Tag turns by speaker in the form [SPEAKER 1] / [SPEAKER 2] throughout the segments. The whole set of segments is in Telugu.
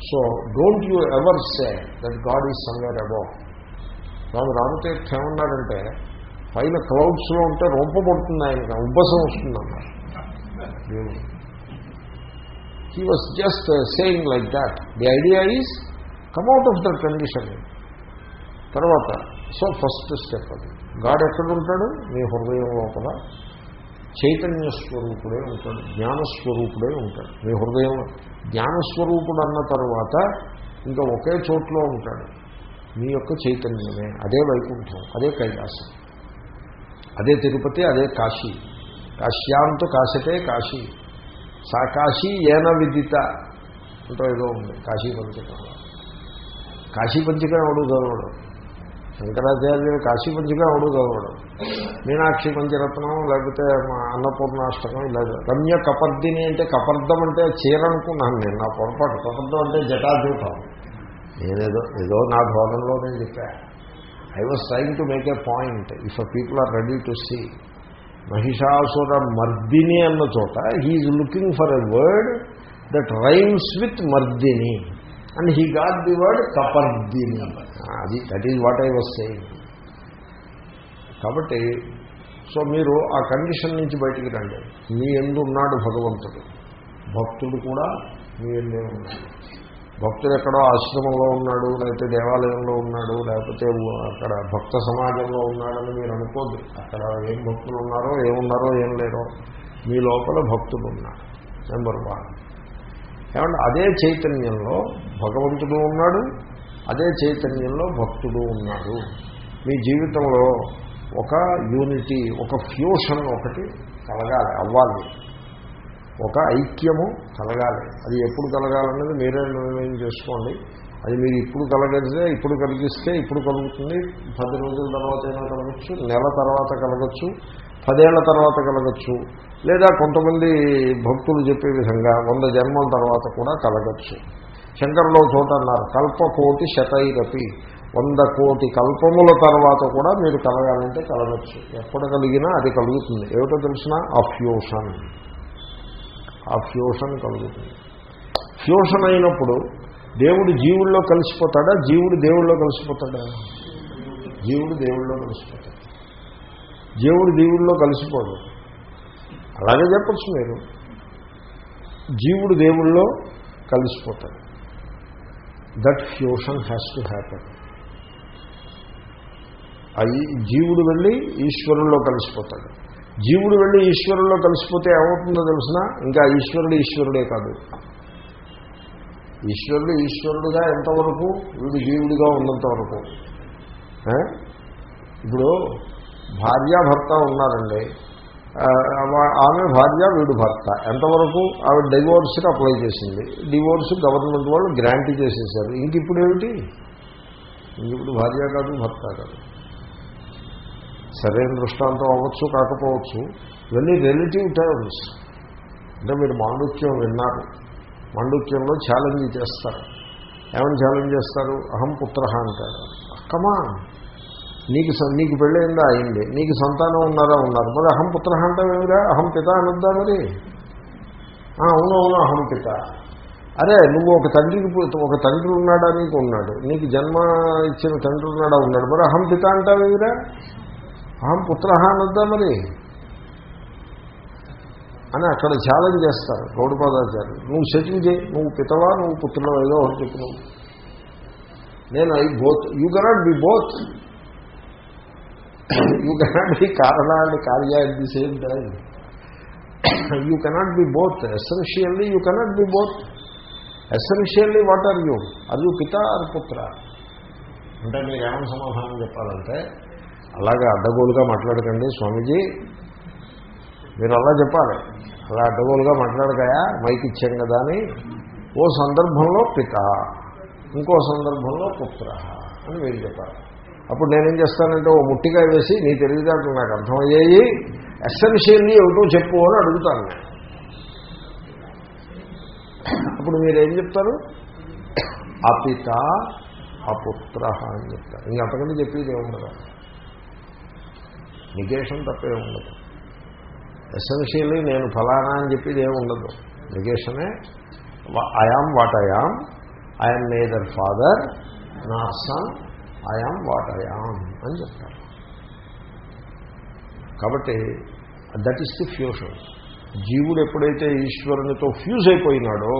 [SPEAKER 1] So don't you ever say that God is somewhere above Swami Ramatirtha ఏమన్నారంటే పైన క్లౌడ్స్లో ఉంటే రొంపబడుతుంది ఆయనకి ఉబ్బసం వస్తుందన్నారు he was just saying like that the idea is come out of that condition తర్వాత సో ఫస్ట్ స్టెప్ అది. గాడ్ ఎక్కడ ఉంటాడు? మీ హృదయం లోపల. చైతన్య స్వరూపుడే ఉంటాడు జ్ఞానస్వరూపుడే ఉంటాడు. మీ హృదయం జ్ఞానస్వరూపుడు అన్న తర్వాత ఇంకా ఒకే చోట్లో ఉంటాడు. మీ యొక్క చైతన్యమే అదే వైకుంఠం అదే కైలాసం. అదే తిరుపతి అదే కాశీ. కాశ్యాంతో కాశతే కాశీ. సా కాశీ ఏన విదిత అంటూ ఏదో ఉంది కాశీ పంచకంలో కాశీ పంచకం ఎవడు చదవడం శంకరాచార్యులు కాశీ పంచకం ఎవడు చదవడం మీనాక్షి పంచరత్నం లేకపోతే మా అన్నపూర్ణాష్టకం ఇలా రమ్య కపర్దిని అంటే కపర్దం అంటే చీర అనుకున్నాను నేను. నా పొరపాటు కపర్దం అంటే జటాజూటం. నేనేదో ఏదో నా ధోరణలో నేను చెప్పా. I was trying to make a point if people are ready to see Mahishasura Mardini అన్న చోట he's looking for a word that rhymes with Mardini and he got the word Kapardini అది that is what I was saying కాబట్టి సో మీరు ఆ కండిషన్ నుంచి బయటికి రండి. మీ ఎందు ఉన్నాడు భగవంతుడు. భక్తుడు కూడా మీ ఎందే ఉన్నాడు. భక్తుడు ఎక్కడో ఆశ్రమంలో ఉన్నాడు లేకపోతే దేవాలయంలో ఉన్నాడు లేకపోతే అక్కడ భక్త సమాజంలో ఉన్నాడని మీరు అనుకోద్దు. అక్కడ ఏం భక్తులు ఉన్నారో ఏమున్నారో ఏం లేరో మీ లోపల భక్తుడు ఉన్నాడు. నెంబర్ వన్ ఏమంటే అదే చైతన్యంలో భగవంతుడు ఉన్నాడు అదే చైతన్యంలో భక్తుడు ఉన్నాడు. మీ జీవితంలో ఒక యూనిటీ ఒక ఫ్యూషన్ ఒకటి కలగాలి అవ్వాలి. ఒక ఐక్యము కలగాలి. అది ఎప్పుడు కలగాలన్నది మీరే నిర్ణయం చేసుకోండి. అది మీరు ఇప్పుడు కలగలిస్తే ఇప్పుడు కలిగిస్తే ఇప్పుడు కలుగుతుంది. పది రోజుల తర్వాత అయినా కలగచ్చు నెల తర్వాత కలగచ్చు పదేళ్ళ తర్వాత కలగచ్చు లేదా కొంతమంది భక్తులు చెప్పే విధంగా వంద జన్మల తర్వాత కూడా కలగచ్చు. శంకర్లో చోట అన్నారు కల్పకోటి శతైరపి. వంద కోటి కల్పముల తర్వాత కూడా మీరు కలగాలంటే కలగచ్చు. ఎప్పుడు కలిగినా అది కలుగుతుంది. ఏమిటో తెలిసిన? ఆ ఫ్యూషన్ ఆ ఫ్యూషన్ కలుగుతుంది. ఫ్యూషన్ అయినప్పుడు దేవుడు జీవుల్లో కలిసిపోతాడా? జీవుడు దేవుళ్ళలో కలిసిపోతాడా? జీవుడు దేవుళ్ళలో కలిసిపోతాడు. జీవుడు దేవుళ్ళలో కలిసిపోడు. అలాగే చెప్పచ్చు మీరు. జీవుడు దేవుళ్ళలో కలిసిపోతాడు. That fusion has to happen జీవుడు వెళ్ళి ఈశ్వరుల్లో కలిసిపోతాడు. జీవుడు వెళ్ళి ఈశ్వరుల్లో కలిసిపోతే ఏమవుతుందో తెలిసిన? ఇంకా ఈశ్వరుడు ఈశ్వరుడే కాదు. ఈశ్వరుడు ఈశ్వరుడుగా ఎంతవరకు? వీడు జీవుడిగా ఉన్నంత వరకు. ఇప్పుడు భార్యాభర్త ఉన్నారండి. ఆమె భార్య వీడు భర్త. ఎంతవరకు? ఆవిడ డివోర్స్కి అప్లై చేసింది. డివోర్స్ గవర్నమెంట్ వాళ్ళు గ్రాంట్ చేసేసారు. ఇంక ఇప్పుడు ఏమిటి ఇంక ఇప్పుడు భార్య కాదు భర్త కాదు. సరైన దృష్టాంతం అవ్వచ్చు కాకపోవచ్చు ఇవన్నీ రిలేటివ్ టర్మ్స్ అంటే మీరు మాండుక్యం విన్నారు. మాండుక్యంలో ఛాలెంజ్ చేస్తారు. ఏమని ఛాలెంజ్ చేస్తారు? అహం పుత్ర అంటారు. కమా నీకు నీకు పెళ్ళయిందా? అయింది. నీకు సంతానం ఉన్నారా? ఉన్నారు. మరి అహం పుత్ర అంటావేమిరా అహం పిత అనొద్దా మరి? అవును అవును అహం పిత. అరే నువ్వు ఒక తండ్రికి ఒక తండ్రి ఉన్నాడా? నీకు ఉన్నాడు. నీకు జన్మ ఇచ్చిన తండ్రి ఉన్నాడా? ఉన్నాడు. మరి అహం పిత అంటావేమిరా అహం పుత్ర అనొద్దా మరి? అని అక్కడ ఛాలెంజ్ చేస్తారు గౌడపాదాచార్య నువ్వు సెటిల్ చేయి నువ్వు పితవా నువ్వు పుత్రులో ఏదో ఒకటి చెప్పు నువ్వు నేను I both you cannot be both. You cannot be కారణ అండ్ కార్య at the same time you cannot be both. Essentially you cannot be both. Essentially what are you? అది యూ పిత ఆర్ పుత్ర? అంటే మీరు ఏమైనా సమాధానం చెప్పాలంటే అలాగా అడ్డగోలుగా మాట్లాడకండి స్వామీజీ. మీరు అలా చెప్పాలి. అలా అడ్డగోలుగా మాట్లాడకాయా? మైక్ ఇచ్చాం కదా అని. ఓ సందర్భంలో పిత ఇంకో సందర్భంలో పుత్ర అని మీరు చెప్పాలి. అప్పుడు నేనేం చేస్తానంటే ఓ ముట్టిగా వేసి నీ తెలివితేటలు నాకు అర్థమయ్యాయి ఎస్సెన్షియల్లీ ఏమిటో చెప్పు అని అడుగుతాను అప్పుడు మీరేం చెప్తారు? అపిత అపుత్ర అని చెప్తారు. ఇంకంతకంటే చెప్పేది ఏముండదు. నిగేషన్ తప్పే ఉండదు. ఎసెన్షియల్లీ నేను ఫలానా అని చెప్పేది ఏమి ఉండదు. నిగేషనే I am what I am I am neither father nor son I am what I am అని చెప్తారు. కాబట్టి దట్ ఈస్ ది ఫ్యూషన్ జీవుడు ఎప్పుడైతే ఈశ్వరునితో ఫ్యూజ్ అయిపోయినాడో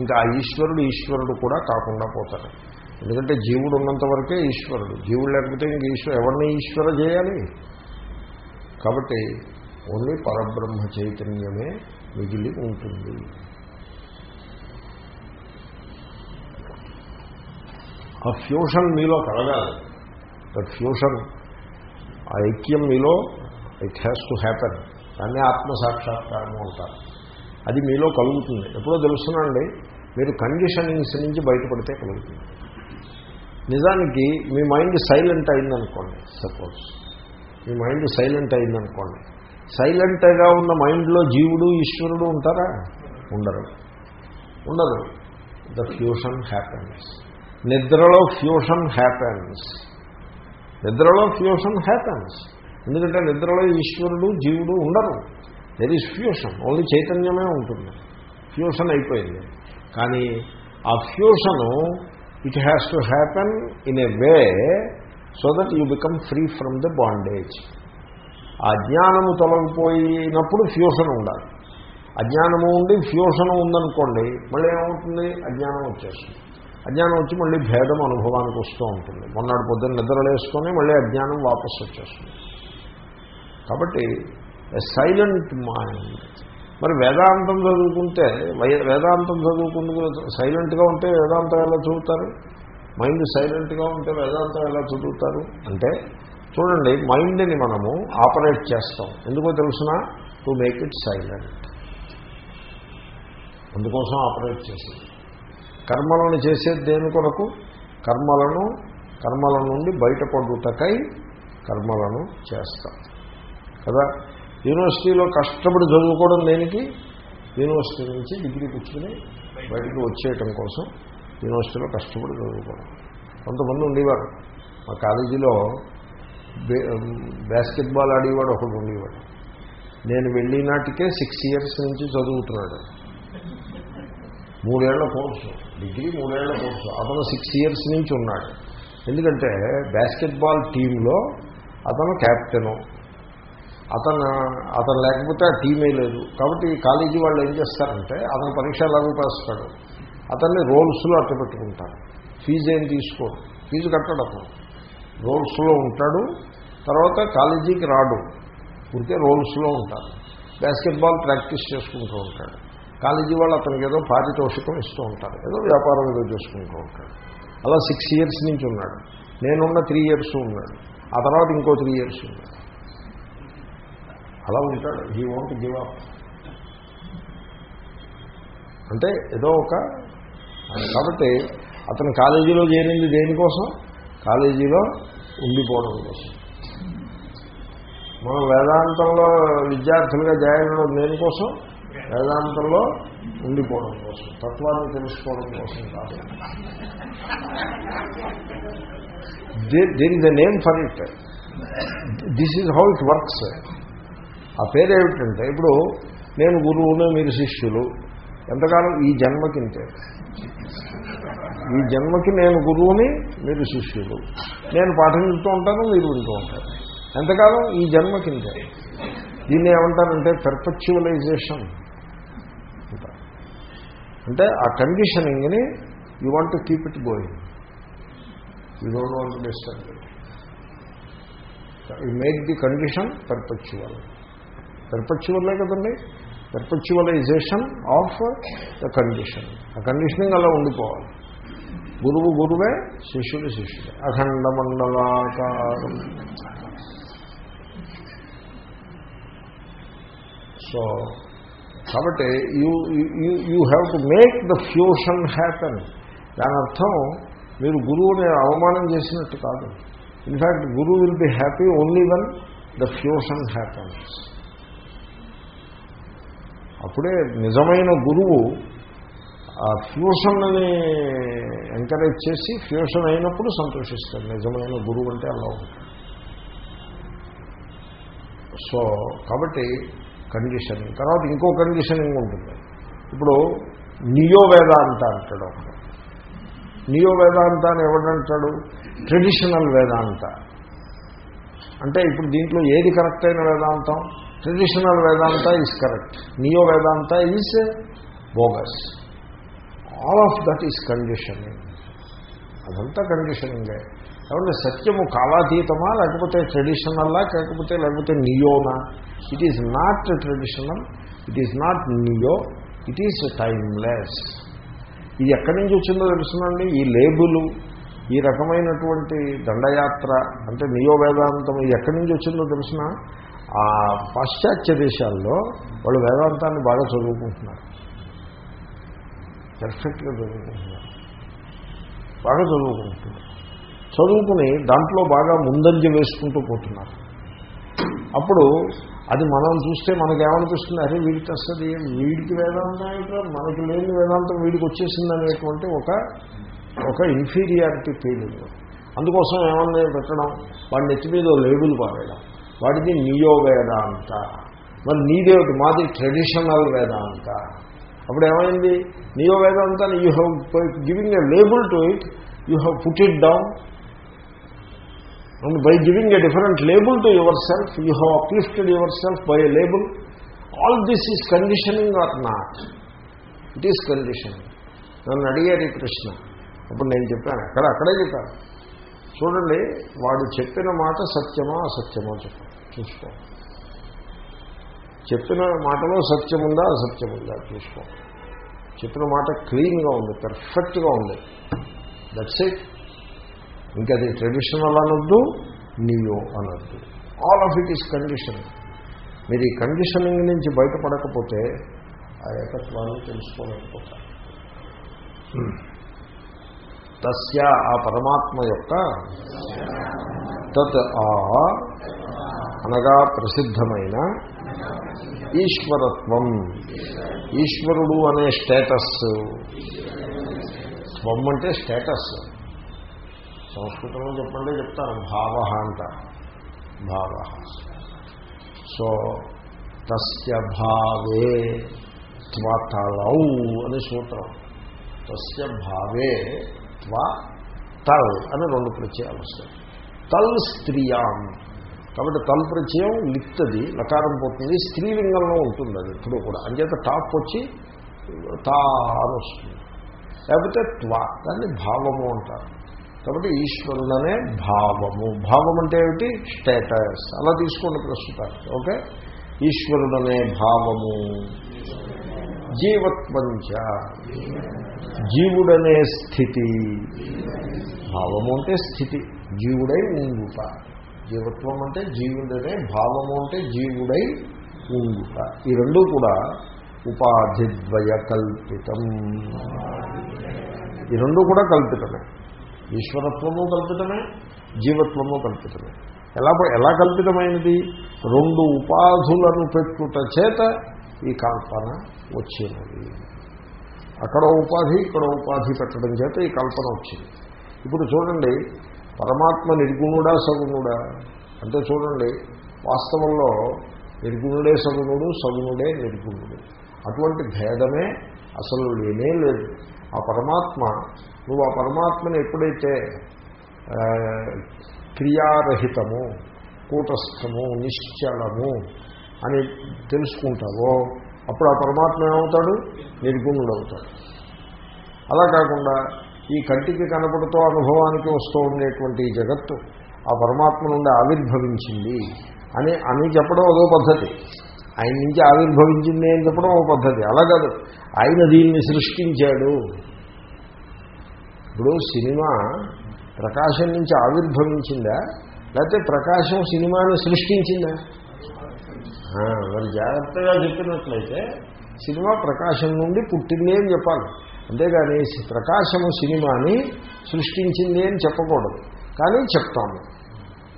[SPEAKER 1] ఇంకా ఆ ఈశ్వరుడు ఈశ్వరుడు కూడా కాకుండా పోతాడు. ఎందుకంటే జీవుడు ఉన్నంత వరకే ఈశ్వరుడు. జీవుడు లేకపోతే ఇంక ఈశ్వరు ఎవరిని ఈశ్వర చేయాలి? కాబట్టి ఓన్లీ పరబ్రహ్మ చైతన్యమే మిగిలి ఉంటుంది. ఆ ఫ్యూషన్ మీలో కలగాలి. దట్ ఫ్యూషన్ ఆ ఐక్యం మీలో ఇట్ హ్యాస్ టు హ్యాపెన్ దాన్ని ఆత్మసాక్షాత్కారము అంటారు. అది మీలో కలుగుతుంది. ఎప్పుడో తెలుస్తున్నాండి మీరు కండిషనింగ్స్ నుంచి బయటపడితే కలుగుతుంది. నిజానికి మీ మైండ్ సైలెంట్ అయిందనుకోండి సపోజ్ మీ మైండ్ సైలెంట్ అయిందనుకోండి. సైలెంట్గా ఉన్న మైండ్లో జీవుడు ఈశ్వరుడు ఉంటారా? ఉండరు. ఉండరు ద ఫ్యూషన్ హ్యాపెన్స్. నిద్రలో ఫ్యూషన్ హ్యాపెన్స్. నిద్రలో ఫ్యూషన్ హ్యాపెన్స్. ఎందుకంటే నిద్రలో ఈశ్వరుడు జీవుడు ఉండరు. దెర్ ఈజ్ ఫ్యూషన్ ఓన్లీ చైతన్యమే ఉంటుంది. ఫ్యూషన్ అయిపోయింది. కానీ ఆ fusion it has to happen in a way so that you become free from the bondage ఆ అజ్ఞానము తొలగిపోయినప్పుడు ఫ్యూషన్ ఉండాలి. అజ్ఞానము ఉండి ఫ్యూషన్ ఉందనుకోండి మళ్ళీ ఏమవుతుంది? అజ్ఞానం వచ్చేస్తుంది. అజ్ఞానం వచ్చి మళ్ళీ భేదం అనుభవానికి వస్తూ ఉంటుంది. మొన్నటి పొద్దున్న నిద్రలేసుకొని మళ్ళీ అజ్ఞానం వాపసు వచ్చేస్తుంది. కాబట్టి సైలెంట్ మైండ్ మరి వేదాంతం చదువుకుంటే వేదాంతం చదువుకుంటూ సైలెంట్గా ఉంటే వేదాంతం ఎలా చదువుతారు? మైండ్ సైలెంట్గా ఉంటే వేదాంతం ఎలా చదువుతారు అంటే చూడండి మైండ్ని మనము ఆపరేట్ చేస్తాం. ఎందుకో తెలుసిన? To make it silent. అందుకోసం ఆపరేట్ చేసేది. కర్మలను చేసేది దేని కొరకు? కర్మలను కర్మల నుండి బయటపడుటకై కర్మలను చేస్తాం. కదా? యూనివర్సిటీలో కష్టపడి చదువుకోవడం దేనికి? యూనివర్సిటీ నుంచి డిగ్రీ పుచ్చుకుని బయటికి వచ్చేయటం కోసం యూనివర్సిటీలో కష్టపడి చదువుకోవడం కొంతమంది ఉండేవారు. మా కాలేజీలో బాస్కెట్బాల్ ఆడేవాడు ఒకడు ఉండేవాడు. నేను వెళ్ళినాటికే సిక్స్ ఇయర్స్ నుంచి చదువుతున్నాడు. మూడేళ్ళ కోర్సు. డిగ్రీ మూడేళ్ళ కోర్సు. అతను సిక్స్ ఇయర్స్ నుంచి ఉన్నాడు. ఎందుకంటే బాస్కెట్బాల్ టీంలో అతను క్యాప్టెను. అతను అతను లేకపోతే ఆ టీమే లేదు. కాబట్టి కాలేజీ వాళ్ళు ఏం చేస్తారంటే అతను పరీక్ష ఎలాగో పాస్తాడు అతన్ని రోల్స్లో అట్ట పెట్టుకుంటారు ఫీజు ఏం తీసుకోడు. ఫీజు కట్టడు అతను. రోల్స్లో ఉంటాడు. తర్వాత కాలేజీకి రాడు. ఉంటే రోల్స్లో ఉంటారు బాస్కెట్బాల్ ప్రాక్టీస్ చేసుకుంటూ ఉంటాడు. కాలేజీ వాళ్ళు అతనికి ఏదో పారితోషికం ఇస్తూ ఉంటారు. ఏదో వ్యాపారం ఏదో చేసుకుంటూ ఉంటాడు. అలా సిక్స్ ఇయర్స్ నుంచి ఉన్నాడు. నేనున్న త్రీ ఇయర్స్ ఉన్నాడు. ఆ తర్వాత ఇంకో త్రీ ఇయర్స్ ఉన్నాడు. అలా ఉంటాడు. హీ వాంట్ గివ్ అప్ అంటే ఏదో ఒక కాబట్టి అతను కాలేజీలో చేరింది దేనికోసం? కాలేజీలో ఉండిపోవడం కోసం. మనం వేదాంతంలో విద్యార్థులుగా జాయిన్ అవ్వడం దేనికోసం? వేదాంతంలో ఉండిపోవడం కోసం. తత్వాన్ని తెలుసుకోవడం కోసం కాదు. There is the name for it this is how it works ఆ పేరు ఏమిటంటే ఇప్పుడు నేను గురువును మీరు శిష్యులు ఎంతకాలం ఈ జన్మకింతే ఈ జన్మకి నేను గురువుని మీరు శిష్యులు. నేను పాఠం చెప్తూ ఉంటాను మీరు వింటూ ఉంటారు. ఎంతకాలం ఈ జన్మకింతే దీన్ని ఏమంటారంటే పెర్పచ్యువలైజేషన్ అంటే ఆ కండిషనింగ్ని you want to keep it going you don't want to disturb you make the condition perpetual పెర్పచ్యువల్లే కదండి? పెర్పచ్యువలైజేషన్ ఆఫ్ ద కండిషన్ ఆ కండిషనింగ్ అలా ఉండిపోవాలి. గురువు గురువే శిష్యుడు శిష్యుడే. అఖండ మండలాకారం. సో కాబట్టి you you have to make the fusion happen దాని అర్థం మీరు గురువుని అవమానం చేసినట్టు కాదు. ఇన్ఫ్యాక్ట్ గురువు will be happy only one the fusion happens అప్పుడే నిజమైన గురువు ఆ ఫ్యూషన్ని ఎంకరేజ్ చేసి ఫ్యూషన్ అయినప్పుడు సంతోషిస్తాడు. నిజమైన గురువు అంటే అలా ఉంటుంది సో కాబట్టి కండిషనింగ్ తర్వాత ఇంకో కండిషనింగ్ ఉంటుంది. ఇప్పుడు నియో వేదాంత అంటాడు ఒకడు నియో వేదాంత అని ఎవడంటాడు? ట్రెడిషనల్ వేదాంత. అంటే ఇప్పుడు దీంట్లో ఏది కరెక్ట్ అయిన వేదాంతం? Traditional Vedanta is correct neo Vedanta is bogus all of that is conditioning అదంతా కండిషనింగే కాబట్టి సత్యము కాలాతీతమా లేకపోతే ట్రెడిషనల్లా లేకపోతే లేకపోతే నియోనా? It is not traditional it is not neo it is timeless ఇది ఎక్కడి నుంచి వచ్చిందో తెలుసునండి? ఈ లేబులు ఈ రకమైనటువంటి దండయాత్ర అంటే నియో వేదాంతం ఎక్కడి నుంచి వచ్చిందో తెలుసిన? ఆ పాశ్చాత్య దేశాల్లో వాళ్ళు వేదాంతాన్ని బాగా చదువుకుంటున్నారు. పర్ఫెక్ట్గా చదువుకుంటున్నారు. బాగా చదువుకుంటున్నారు. చదువుకుని దాంట్లో బాగా ముందంజ వేసుకుంటూ పోతున్నారు. అప్పుడు అది మనం చూస్తే మనకేమనిపిస్తుంది? అరే వీడికి వస్తుంది వీడికి వేదాంతం ఏంటో మనకి లేని వేదాంతం వీడికి వచ్చేసింది అనేటువంటి ఒక ఒక ఇన్ఫీరియారిటీ ఫీలింగ్ అందుకోసం ఏమన్నా పెట్టడం? వాడి నెత్తి మీద లేబుల్ పారేయడం. వాడిది నియో వేదాంత మరి నీదేమిటి మాది ట్రెడిషనల్ వేదాంత అప్పుడు ఏమైంది? Neo Vedanta you have giving a label to it you have put it down and by giving a different label to your self you have uplifted your self by a label all this is conditioning or not it is conditioning నన్ను అడిగారు కృష్ణ అప్పుడు నేను చెప్పాను అక్కడ అక్కడే చెప్పాను. చూడండి వాడు చెప్పిన మాట సత్యమా అసత్యమా చెప్పాను. చూసుకో. చెప్పిన మాటలో సత్యముందా అసత్యముందా? చూసుకో. చెప్పిన మాట క్లీన్గా ఉంది పర్ఫెక్ట్గా ఉంది. దట్స్ ఇట్ ఇంకా అది ట్రెడిషనల్ అనొద్దు నియో అనొద్దు. All of it is condition మీరు ఈ కండిషనింగ్ నుంచి బయటపడకపోతే ఆ ఏకత్వాన్ని తెలుసుకోలేకపోతారు. Hmm. తస్య ఆ పరమాత్మ యొక్క తత్ ఆ అనగా ప్రసిద్ధమైన ఈశ్వరత్వం. ఈశ్వరుడు అనే స్టేటస్. త్వం అంటే స్టేటస్. సంస్కృతంలో చెప్పండి చెప్తారు. భావ అంట. భావ. సో తస్య భావే త్వతలౌ అని సూత్రం. తస్య భావే త్వ తల్ అని రెండు ప్రత్యయాలు వస్తాయి. తల్ స్త్రీయాం. కాబట్టి తల్ ప్రత్యయం లిప్తది లకారం పోతుంది స్త్రీలింగంలో ఉంటుంది అది ఇప్పుడు కూడా. అంచేత టాప్ వచ్చి తా అని వస్తుంది. లేకపోతే త్వ దాన్ని భావము అంటారు. కాబట్టి ఈశ్వరుడనే భావము. భావం అంటే ఏమిటి? స్టేటస్. అలా తీసుకోండి ప్రస్తుతానికి ఓకే? ఈశ్వరుడనే భావము. జీవత్వంచ. జీవుడనే స్థితి. భావము అంటే స్థితి. జీవుడై ఉండుట. జీవత్వం అంటే జీవుడనే భావము అంటే జీవుడై ఉండుట. ఈ రెండు కూడా ఉపాధిద్వయ కల్పితం ఈ రెండు కూడా కల్పితమే. ఈశ్వరత్వము కల్పితమే జీవత్వము కల్పితమే. ఎలా ఎలా కల్పితమైనది? రెండు ఉపాధులను పెట్టుట చేత ఈ కల్పన వచ్చినది. అక్కడ ఉపాధి ఇక్కడ ఉపాధి పెట్టడం చేత ఈ కల్పన వచ్చింది. ఇప్పుడు చూడండి పరమాత్మ నిర్గుణుడా సగుణుడా? అంటే చూడండి వాస్తవంలో నిర్గుణుడే సగుణుడు సగుణుడే నిర్గుణుడు. అటువంటి భేదమే అసలు లేనే లేదు. ఆ పరమాత్మ నువ్వు ఆ పరమాత్మని ఎప్పుడైతే క్రియారహితము కూటస్థము నిశ్చలము అని తెలుసుకుంటావో అప్పుడు ఆ పరమాత్మ ఏమవుతాడు? నిర్గుణుడు అవుతాడు అలా కాకుండా ఈ కంటికి కనపడుతూ అనుభవానికి వస్తూ ఉండేటువంటి ఈ జగత్తు ఆ పరమాత్మ నుండి ఆవిర్భవించింది అని అని చెప్పడం అదో పద్ధతి. ఆయన నుంచి ఆవిర్భవించింది అని చెప్పడం ఓ పద్ధతి. అలా కాదు. ఆయన దీన్ని సృష్టించాడు. ఇప్పుడు సినిమా ప్రకాశం నుంచి ఆవిర్భవించిందా? లేకపోతే ప్రకాశం సినిమాని సృష్టించిందా? మరి జాగ్రత్తగా చెప్పినట్లయితే సినిమా ప్రకాశం నుండి పుట్టింది అని చెప్పాలి. అంతేగాని ప్రకాశము సినిమాని సృష్టించింది అని చెప్పకూడదు. కానీ చెప్తాము.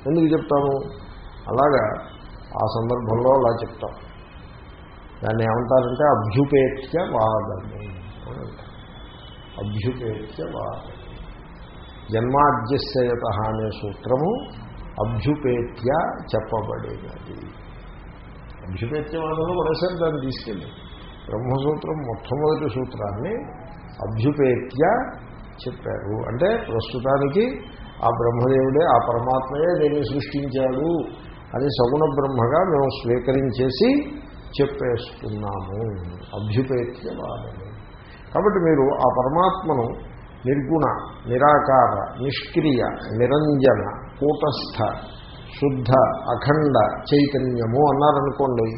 [SPEAKER 1] ఎందుకు చెప్తాము? అలాగా ఆ సందర్భంలో అలా చెప్తాం. దాన్ని ఏమంటారంటే అభ్యుపేత్య వాదము అభ్యుపేత్య వాదము. జన్మాద్యశయత అనే సూత్రము అభ్యుపేత్య చెప్పబడినది. అభ్యుపేత్యవాదంలో ఒకసారి దాన్ని తీసుకెళ్ళి. బ్రహ్మసూత్రం మొట్టమొదటి సూత్రాన్ని అభ్యుపేత్య చెప్పారు. అంటే ప్రస్తుతానికి ఆ బ్రహ్మదేవుడే ఆ పరమాత్మయే దీన్ని సృష్టించాడు. అని సగుణ బ్రహ్మగా మేము స్వీకరించేసి చెప్పేస్తున్నాము. అభ్యుపేత్యవాదము కాబట్టి మీరు ఆ పరమాత్మను నిర్గుణ నిరాకార నిష్క్రియ నిరంజన కూటస్థ శుద్ధ అఖండ చైతన్యము అన్నారనుకోండి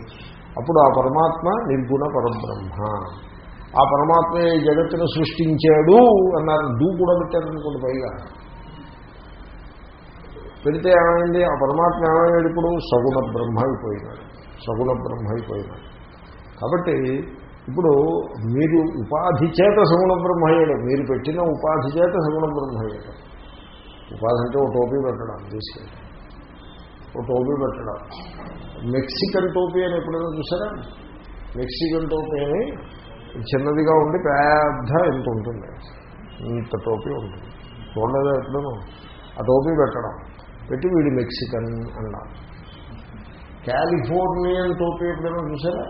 [SPEAKER 1] అప్పుడు ఆ పరమాత్మ నిర్గుణ పరబ్రహ్మ. ఆ పరమాత్మ ఈ జగత్తును సృష్టించాడు అన్నారు. డూ కూడా పెట్టారనుకోండి పైగా. పెడితే ఏమైంది? ఆ పరమాత్మ ఏమైనాడు ఇప్పుడు? సగుణ బ్రహ్మ అయిపోయినాడు. సగుణ బ్రహ్మ అయిపోయినాడు. కాబట్టి ఇప్పుడు మీరు ఉపాధి చేత సగుణ బ్రహ్మ అయ్యాడు. మీరు పెట్టిన ఉపాధి చేత సగుణ బ్రహ్మ అయ్యాడు. ఉపాధి అంటే ఓ టోపీ పెట్టడం తీసుకెళ్ళి ఓ టోపీ పెట్టడం. మెక్సికన్ టోపీ అని ఎప్పుడైనా చూసారా? మెక్సికన్ టోపీ అని చిన్నదిగా ఉండి పెద్ద ఇంత ఉంటుంది? ఇంత టోపీ ఉంటుంది. చూడలేదు ఎట్లను ఆ టోపీ పెట్టడం. పెట్టి వీడు మెక్సికన్ అన్నారు కాలిఫోర్నియన్ టోపీ ఎప్పుడైనా చూసారా?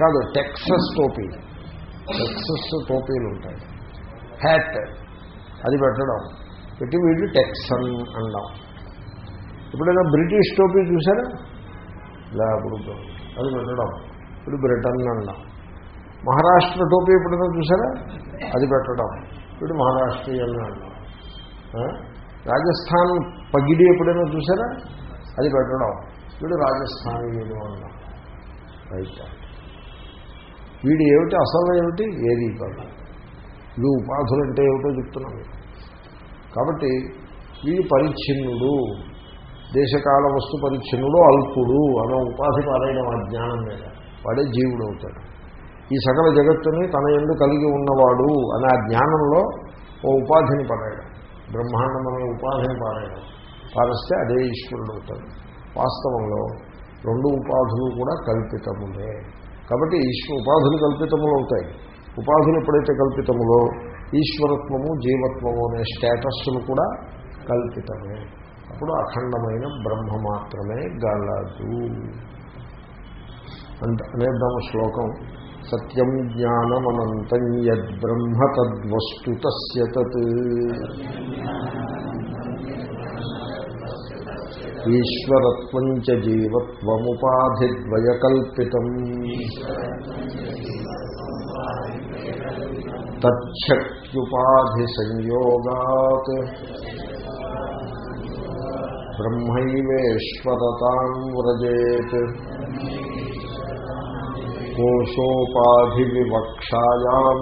[SPEAKER 1] కాదు టెక్సస్ టోపీ. టెక్సస్ టోపీలు ఉంటాయి. హ్యాట్ అది పెట్టడం. పెట్టి వీళ్ళు టెక్సన్ అన్నాం. ఎప్పుడైనా బ్రిటిష్ టోపీ చూసారా? లేకపోతే అది పెట్టడం. ఇప్పుడు బ్రిటన్ అన్నాం. మహారాష్ట్ర టోపీ ఎప్పుడైనా చూసారా? అది పెట్టడం. ఇప్పుడు మహారాష్ట్రీయన్ అన్నాం రాజస్థాన్ పగిడి ఎప్పుడైనా చూసారా? అది పెట్టడం. వీడు రాజస్థానీయుడు అన్నాం రైట్. వీడు ఏమిటి? అసలు ఏమిటి? ఏది కాదు. వీడు ఉపాధులు అంటే ఏమిటో చెప్తున్నాను కాబట్టి వీడు పరిచ్ఛిన్నుడు. దేశకాల వస్తు పరిచ్ఛిన్నుడు అల్పుడు అనే ఉపాధి పారైన జ్ఞానం మీద. వాడే జీవుడు అవుతాడు. ఈ సకల జగత్తుని తన ఎందు కలిగి ఉన్నవాడు అనే ఆ జ్ఞానంలో ఓ ఉపాధిని పడాడు బ్రహ్మాండం అనే ఉపాధిని పారాయడం పారిస్తే అదే ఈశ్వరుడు అవుతాడు. వాస్తవంలో రెండు ఉపాధులు కూడా కల్పితములే. కాబట్టి ఈశ్వ ఉపాధులు కల్పితములు అవుతాయి. ఉపాధులు ఎప్పుడైతే కల్పితములో ఈశ్వరత్వము జీవత్వము అనే స్టేటస్సులు కూడా కల్పితమే. అప్పుడు అఖండమైన బ్రహ్మ మాత్రమే గలదు. అంటే అనేద్దాము శ్లోకం సత్యం జ్ఞానమనంతం యద్బ్రహ్మ తద్వస్తు తత్. ఈశ్వరత్వం చ జీవత్వముపాధిద్వయకల్పితం. తచ్చక్యుపాధి సంయోగాత్ బ్రహ్మైవేశ్వరతాం వ్రజేత్. కోశోపాధి వివక్షాయాం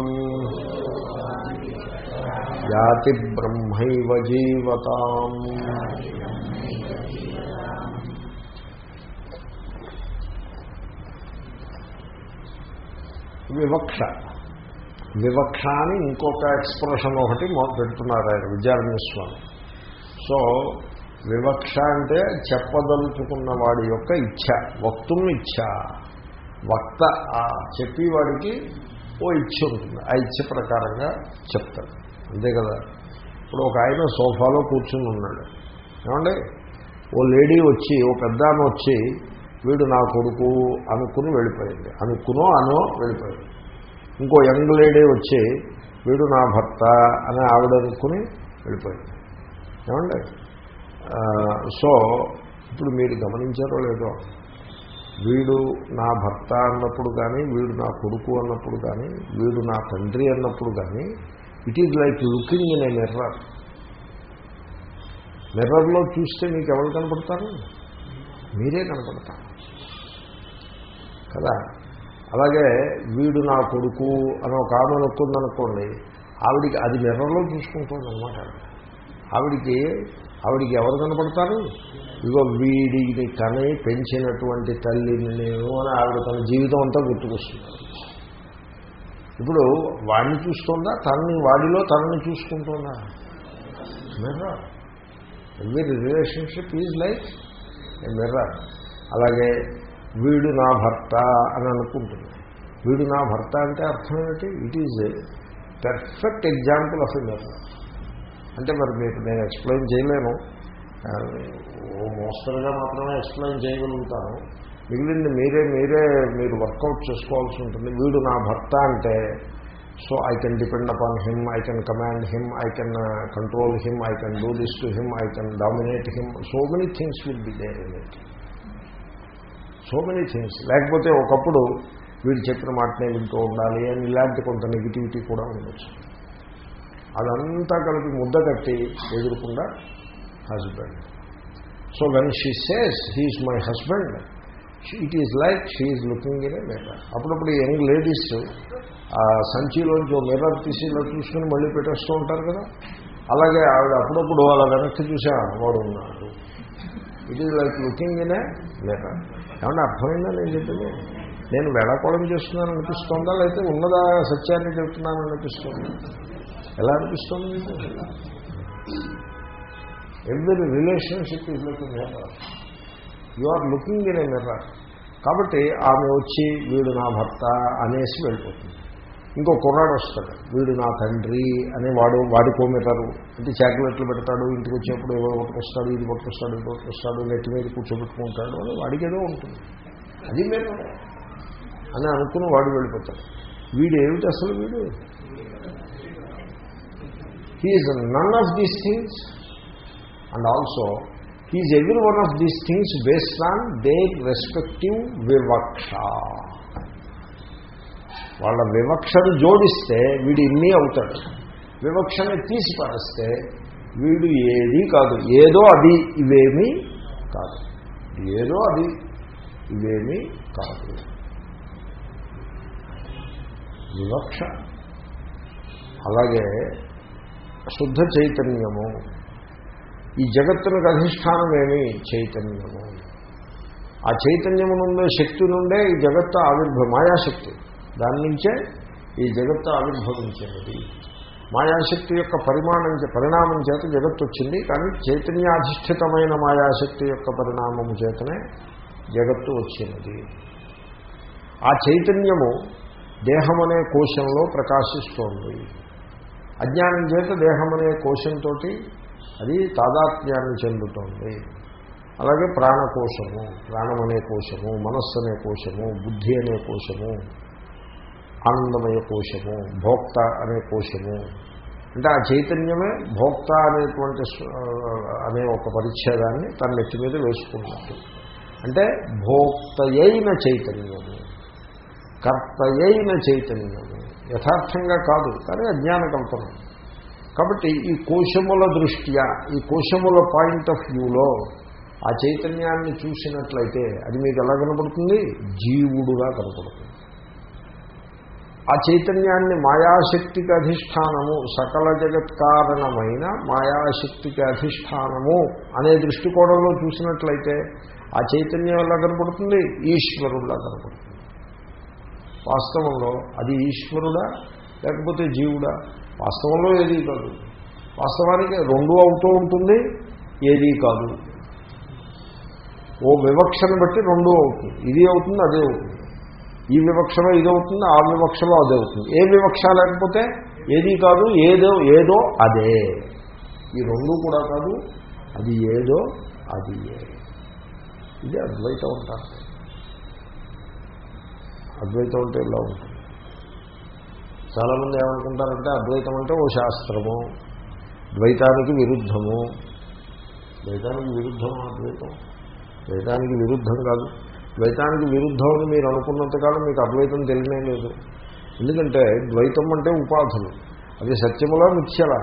[SPEAKER 1] యాతి బ్రహ్మైవ జీవతాం. వివక్ష. వివక్ష అని ఇంకొక ఎక్స్ప్రెషన్ ఒకటి పెడుతున్నారు ఆయన విద్యారణ్యస్వామి సో వివక్ష అంటే చెప్పదలుచుకున్న వాడి యొక్క ఇచ్ఛ వక్తుని ఇచ్ఛ. వక్త. ఆ చెప్పేవాడికి ఓ ఇచ్చ ఉంటుంది. ఆ ఇచ్చ ప్రకారంగా చెప్తాడు. అంతే కదా? ఇప్పుడు ఒక ఆయన సోఫాలో కూర్చుని ఉన్నాడు. ఏమండి? ఓ లేడీ వచ్చి ఓ పెద్ద వచ్చి వీడు నా కొడుకు అనుకుని వెళ్ళిపోయింది. అనుకునో అనో వెళ్ళిపోయింది. ఇంకో యంగ్ లేడీ వచ్చి వీడు నా భర్త అని ఆవిడ అనుకుని వెళ్ళిపోయింది. ఏమండి? సో ఇప్పుడు మీరు గమనించారో లేదో? వీడు నా భర్త అన్నప్పుడు కానీ వీడు నా కొడుకు అన్నప్పుడు కానీ వీడు నా తండ్రి అన్నప్పుడు కానీ it is like looking in a mirror మిర్రర్లో చూస్తే మీకు ఎవరు కనపడతారు? మీరే కనపడతారు. కదా? అలాగే వీడు నా కొడుకు అని ఒక ఆమె అనుకుందనుకోండి ఆవిడికి అది మిర్రర్లో చూసుకుంటుంది అనమాట ఆవిడికి ఆవిడికి ఎవరు కనపడతారు? ఇగో వీడిని కని పెంచినటువంటి తల్లిని నేను అని ఆవిడ తన జీవితం అంతా గుర్తుకొస్తుంది ఇప్పుడు వాడిని చూస్తుందా? తనని వాడిలో తనని చూసుకుంటుందా? Mirror every relationship is like a mirror అలాగే వీడు నా భర్త అని అనుకుంటుంది. వీడు నా భర్త అంటే అర్థం ఏమిటి? It is perfect example of a mirror అంటే మరి మీకు నేను ఎక్స్ప్లెయిన్ చేయలేను. ఓ మోస్తరుగా మాత్రమే ఎక్స్ప్లెయిన్ చేయగలుగుతాను. మిగిలింది మీరే మీరే మీరు వర్కౌట్ చేసుకోవాల్సి ఉంటుంది. వీడు నా భర్త అంటే so I can depend upon him I can command him I can control him I can do this to him I can dominate him so many things will be there in it so many things లేకపోతే ఒకప్పుడు వీడు చెప్పిన మాటనే వింటూ ఉండాలి అని ఇలాంటి కొంత నెగిటివిటీ కూడా ఉండొచ్చు. అదంతా కలిపి ముద్ద కట్టి ఎదురకుండా husband so when she says he's my husband it is like she's looking in a mirror అప్పుడప్పుడు యంగ్ లేడీస్ ఆ సంచిలోంచి ఓ మిర్రర్ తీసి ఇలా చూసుకుని మళ్ళీ పెట్టేస్తూ ఉంటారు కదా. అలాగే ఆవిడ అప్పుడప్పుడు అలా వెనక్కి చూసా వాడు ఉన్నాడు. It is like looking in a mirror ఏమన్నా అర్థమైందా నేను చెప్పింది? నేను వేళాకోళం చేస్తున్నాను అనిపిస్తుందా? లేకపోతే ఉన్నదా సత్యాన్ని చెప్తున్నాను అనిపిస్తుంది? ఎలా అనిపిస్తుంది మీకు? Every relationship is looking mirror you are looking in a mirror కాబట్టి ఆమె వచ్చి వీడు నా భర్త అనేసి వెళ్ళిపోతుంది. ఇంకో కుర్రాడు వస్తాడు. వీడు నా తండ్రి అని వాడు వాడికో మిర్రరు అంటే చాక్లెట్లు పెడతాడు ఇంటికి వచ్చేప్పుడు ఏవో పట్టుకొస్తాడు ఇది పట్టుకొస్తాడు ఇది పట్టుకొస్తాడు నెట్టి మీద కూర్చోబెట్టుకుంటాడు అని వాడికి ఏదో ఉంటుంది. అది మిర్రర్ అని అనుకుని వాడు వెళ్ళిపోతాడు. వీడు ఏమిటి అసలు వీడు? He's none of these things and also he's every one of these things based on their respective వివక్ష వాళ్ళ వివక్షను జోడిస్తే వీడు ఇన్ని అవుతాడు. వివక్షని తీసి పారేస్తే వీడు ఏది కాదు. ఏదో అది ఇవేమీ కాదు. ఏదో అది ఇవేమీ కాదు. వివక్ష. అలాగే శుద్ధ చైతన్యము. ఈ జగత్తునికి అధిష్టానమేమి చైతన్యము. ఆ చైతన్యము నుండే శక్తి నుండే ఈ జగత్తు ఆవిర్భ మాయాశక్తి. దాని నుంచే ఈ జగత్తు ఆవిర్భవించినది. మాయాశక్తి యొక్క పరిమాణం పరిణామం చేత జగత్తు వచ్చింది కానీ చైతన్యాధిష్ఠితమైన మాయాశక్తి యొక్క పరిణామము చేతనే జగత్తు వచ్చినది. ఆ చైతన్యము దేహం అనే కోశంలో ప్రకాశిస్తోంది. అజ్ఞానం చేత దేహం అనే కోశంతో అది తాదాత్మ్యాన్ని చెందుతోంది. అలాగే ప్రాణకోశము ప్రాణం అనే కోశము మనస్సు అనే కోశము బుద్ధి అనే కోశము ఆనందమయ కోశము భోక్త అనే కోశము. అంటే ఆ చైతన్యమే భోక్త అనేటువంటి అనే ఒక పరిచ్ఛేదాన్ని తన నెత్తి మీద వేసుకున్నట్టు. అంటే భోక్తయైన చైతన్యము కర్తయైన చైతన్యము. యథార్థంగా కాదు కానీ అజ్ఞాన కల్పన కాబట్టి ఈ కోశముల దృష్ట్యా ఈ కోశముల పాయింట్ ఆఫ్ వ్యూలో ఆ చైతన్యాన్ని చూసినట్లయితే అది మీకు ఎలా కనపడుతుంది? జీవుడుగా కనపడుతుంది. ఆ చైతన్యాన్ని మాయాశక్తికి అధిష్టానము సకల జగత్ కారణమైన మాయాశక్తికి అధిష్టానము అనే దృష్టికోణంలో చూసినట్లయితే ఆ చైతన్యం ఎలా కనపడుతుంది? ఈశ్వరుడులా కనపడుతుంది. వాస్తవంలో అది ఈశ్వరుడా లేకపోతే జీవుడా? వాస్తవంలో ఏదీ కాదు. వాస్తవానికి రెండు అవుతూ ఉంటుంది ఏదీ కాదు. ఓ వివక్షను బట్టి రెండు అవుతుంది. ఇది అవుతుంది అదే అవుతుంది. ఈ వివక్షలో ఇది అవుతుంది ఆ వివక్షలో అదే అవుతుంది. ఏ వివక్ష లేకపోతే ఏది కాదు ఏదో ఏదో అదే. ఈ రెండు కూడా కాదు అది ఏదో అది ఏ. ఇది అద్వైతం ఉంటారు అద్వైతం అంటే ఇలా ఉంటుంది. చాలామంది ఏమనుకుంటారంటే అద్వైతం అంటే ఓ శాస్త్రము ద్వైతానికి విరుద్ధము. ద్వైతానికి విరుద్ధము అద్వైతం? ద్వైతానికి విరుద్ధం కాదు. ద్వైతానికి విరుద్ధం అని మీరు అనుకున్నంతకాలం మీకు అద్వైతం తెలియనే లేదు. ఎందుకంటే ద్వైతం అంటే ఉపాధులు అది సత్యములా మిథ్యలా?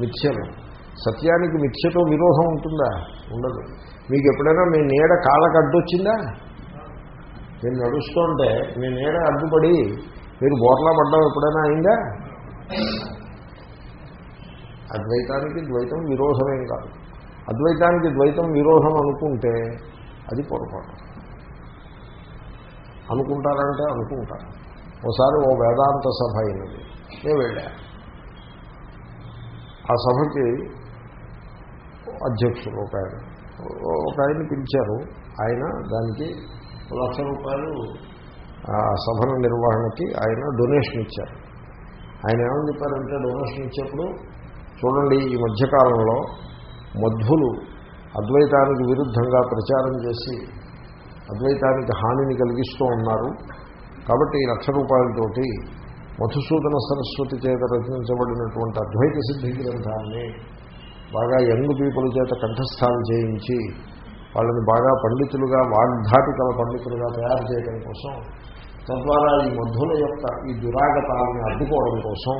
[SPEAKER 1] మిథ్యలు సత్యానికి మిథ్యతో విరోధం ఉంటుందా? ఉండదు. మీకు ఎప్పుడైనా మీ నీడ కాళ్ళకు అడ్డొచ్చిందా? మీరు నడుస్తుంటే మీ నీడ అడ్డుపడి మీరు బోర్లా పడ్డం ఎప్పుడైనా అయిందా? అద్వైతానికి ద్వైతం విరోధమేం కాదు. అద్వైతానికి ద్వైతం విరోధం అనుకుంటే అది పొరపాటు. అనుకుంటారంటే అనుకుంటారు. ఒకసారి ఓ వేదాంత సభ అయినది. నేను వెళ్ళా. ఆ సభకి అధ్యక్షుడు ఒక ఆయన. ఒక ఆయన పిలిచారు. ఆయన దానికి లక్ష రూపాయలు. ఆ సభల నిర్వహణకి ఆయన డొనేషన్ ఇచ్చారు. ఆయన ఏమని చెప్పారంటే డొనేషన్ ఇచ్చేప్పుడు చూడండి ఈ మధ్యకాలంలో మధ్వులు అద్వైతానికి విరుద్ధంగా ప్రచారం చేసి అద్వైతానికి హానిని కలిగిస్తూ ఉన్నారు. కాబట్టి ఈ లక్ష రూపాయలతోటి మధుసూదన సరస్వతి చేత రచించబడినటువంటి అద్వైత సిద్ధి గ్రంథాన్ని బాగా యంగ్ పీపుల్ చేత కంఠస్థానం చేయించి వాళ్ళని బాగా పండితులుగా వాగ్ధాటికల పండితులుగా తయారు చేయడం కోసం తద్వారా ఈ మధుల యొక్క ఈ దురాగతాలని అడ్డుకోవడం కోసం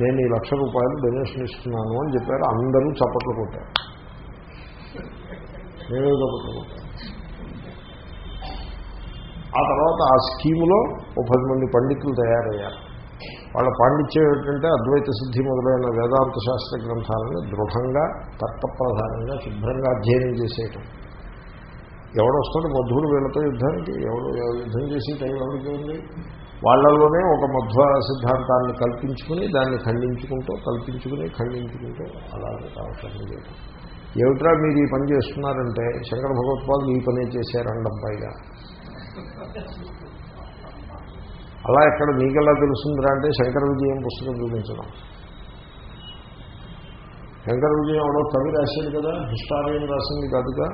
[SPEAKER 1] నేను ఈ లక్ష రూపాయలు డొనేషన్ ఇస్తున్నాను అని చెప్పారు. అందరూ చప్పట్లు కొట్టారు. నేను చప్పట్లు కొట్టాను ఆ తర్వాత ఆ స్కీములో ఓ పది మంది పండితులు తయారయ్యారు. వాళ్ళ పాండిత్యం ఏమిటంటే అద్వైత సిద్ధి మొదలైన వేదాంత శాస్త్ర గ్రంథాలను దృఢంగా తర్కప్రధానంగా శుభ్రంగా అధ్యయనం చేసేయటం. ఎవడొస్తాడు మధువుడు వీళ్ళతో యుద్ధానికి? ఎవడు యుద్ధం చేసి టైం ఎవరికి ఉంది? వాళ్ళలోనే ఒక మధ్వ సిద్ధాంతాన్ని కల్పించుకుని దాన్ని ఖండించుకుంటూ కల్పించుకుని ఖండించుకుంటూ అలాగే కావటం లేదు ఏమిట్రా మీరు ఈ పని చేస్తున్నారంటే శంకర భగవత్పాదులు ఈ పనే చేశారండం పైగా అలా ఎక్కడ మీకెలా తెలుస్తుందిరా అంటే శంకర విజయం పుస్తకం చూపించడం. శంకర విజయం ఎవడో కవి రాశాడు కదా హిస్టారియన్ రాసింది కాదుగా?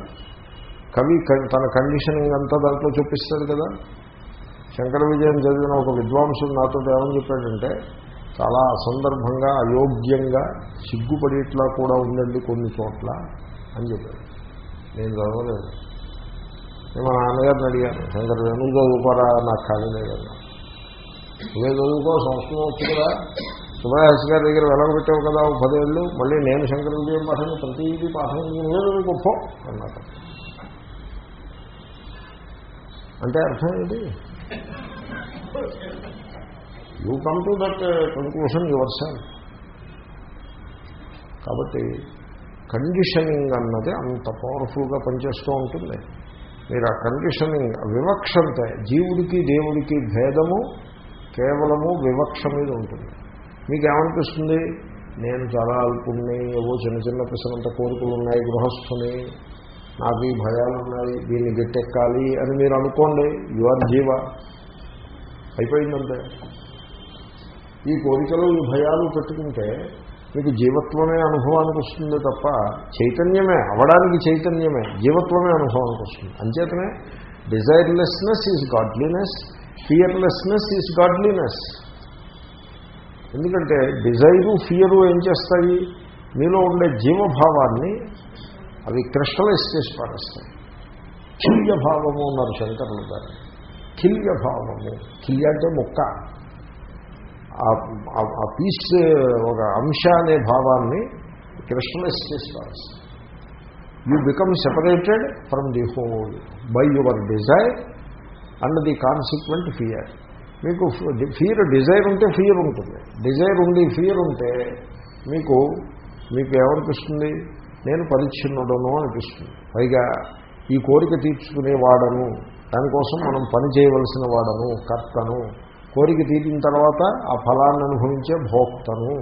[SPEAKER 1] కవి తన కండిషనింగ్ అంతా దాంట్లో చూపిస్తాడు కదా. శంకర విజయం చదివిన ఒక విద్వాంసుడు నాతో ఏమని చెప్పాడంటే చాలా అసందర్భంగా అయోగ్యంగా సిగ్గుపడేట్లా కూడా ఉండండి కొన్ని చోట్ల అని చెప్పాడు. నేను చదవలేదు. నేను మా నాన్నగారిని అడిగాను శంకర నువ్వు చదువుకోరా? నాకు ఖాళీ కదా నువ్వే చదువుకో సంస్కృతం వచ్చు కదా. సుభాష్ గారి దగ్గర వెలగబెట్టావు కదా పదేళ్ళు మళ్ళీ నేను శంకర విజయం పాఠం ప్రతిదీ పాఠం నువ్వే చదువుకోపో అన్నమాట అంటే అర్థం ఏంటి? You come to that conclusion your sir కాబట్టి కండిషనింగ్ అన్నది అంత పవర్ఫుల్గా పనిచేస్తూ ఉంటుంది. మీరు ఆ కండిషనింగ్ వివక్షంతే జీవుడికి దేవుడికి భేదము కేవలము వివక్ష మీద ఉంటుంది. మీకు ఏమనిపిస్తుంది నేను చాలా అల్పుణ్ణి ఏవో చిన్న చిన్న పిసరంత కోరికలు ఉన్నాయి గృహస్థుని నాకు ఈ భయాలు ఉన్నాయి దీన్ని గట్టెక్కాలి అని మీరు అనుకోండి యువర్ జీవ. అయిపోయిందంటే. ఈ కోరికలు ఈ భయాలు పెట్టుకుంటే మీకు జీవత్వమే అనుభవానికి వస్తుంది తప్ప చైతన్యమే అవడానికి చైతన్యమే జీవత్వమే అనుభవానికి వస్తుంది. అంచేతనే desirelessness is godliness fearlessness is godliness ఎందుకంటే డిజైరు ఫియరు ఏం చేస్తాయి? మీలో ఉండే జీవభావాన్ని అవి క్రిస్టలైజ్ చేసి పారేస్తాయి కిల్య భావము ఉన్నారు శంకరులు గారు కిల్య భావము. కిల్య అంటే మొక్క. ఆ పీస్ ఒక అంశ అనే భావాన్ని క్రిస్టలైజ్ చేసి పారేస్తాయి you become separated from the whole by your desire and the consequent fear. మీకు ఫియర్ డిజైర్ ఉంటే ఫియర్ ఉంటుంది. డిజైర్ ఉండి ఫియర్ ఉంటే మీకు మీకు ఏమనిపిస్తుంది నేను పరిచ్ఛిన్నుడను అనిపిస్తుంది. పైగా ఈ కోరిక తీర్చుకునేవాడను దానికోసం మనం పని చేయవలసిన వాడను కర్తను. కోరిక తీరిన తర్వాత ఆ ఫలాన్ని అనుభవించే భోక్తను.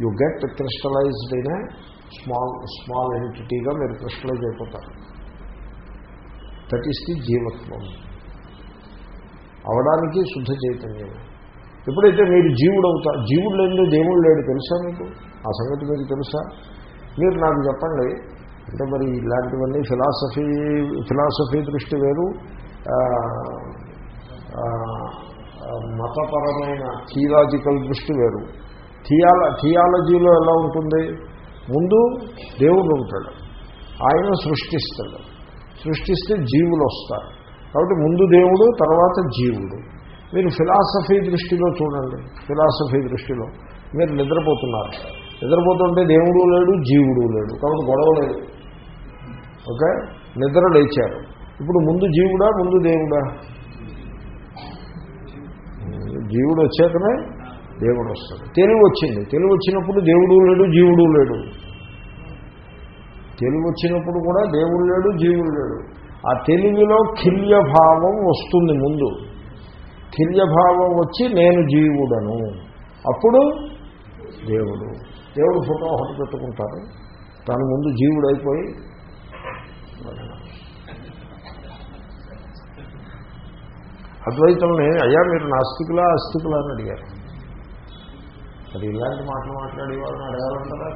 [SPEAKER 1] యు గెట్ క్రిస్టలైజ్డ్ అయిన స్మాల్ స్మాల్ ఎంటిటీగా మీరు క్రిస్టలైజ్ అయిపోతారు. దట్ ఈస్ ది జీవత్వం. అవడానికి శుద్ధ చైతన్యం. ఎప్పుడైతే మీరు జీవుడు అవుతారు జీవుడు లేని దేవుడు లేడు తెలుసా మీకు? ఆ సంగతి మీకు తెలుసా? మీరు నాకు చెప్పండి. అంటే మరి ఇలాంటివన్నీ ఫిలాసఫీ ఫిలాసఫీ దృష్టి వేరు. మతపరమైన థియలాజికల్ దృష్టి వేరు. థియాల థియాలజీలో ఎలా ఉంటుంది? ముందు దేవుడు ఉంటాడు. ఆయన సృష్టిస్తాడు. సృష్టిస్తే జీవులు వస్తారు. కాబట్టి ముందు దేవుడు తర్వాత జీవుడు. మీరు ఫిలాసఫీ దృష్టిలో చూడండి. ఫిలాసఫీ దృష్టిలో మీరు నిద్రపోతున్నారు. నిద్రపోతుంటే దేవుడు లేడు జీవుడు లేడు. కాబట్టి గొడవ లేదు. ఓకే? నిద్ర లేచారు. ఇప్పుడు ముందు జీవుడా ముందు దేవుడా? జీవుడు వచ్చాకనే దేవుడు వస్తాడు. తెలివి వచ్చింది. తెలివి వచ్చినప్పుడు దేవుడు లేడు జీవుడు లేడు. తెలివి వచ్చినప్పుడు కూడా దేవుడు లేడు జీవుడు లేడు. ఆ తెలివిలో కిల్యభావం వస్తుంది ముందు. కిల్యభావం వచ్చి నేను జీవుడను. అప్పుడు దేవుడు. దేవుడు ఫోటో ఒకటి పెట్టుకుంటారు దాని ముందు జీవుడు అయిపోయి అద్వైతంని అయ్యా మీరు నాస్తికులా అస్తికులా అని అడిగారు. అది ఇలాంటి మాటలు మాట్లాడే వాళ్ళని అడగాలంటారా?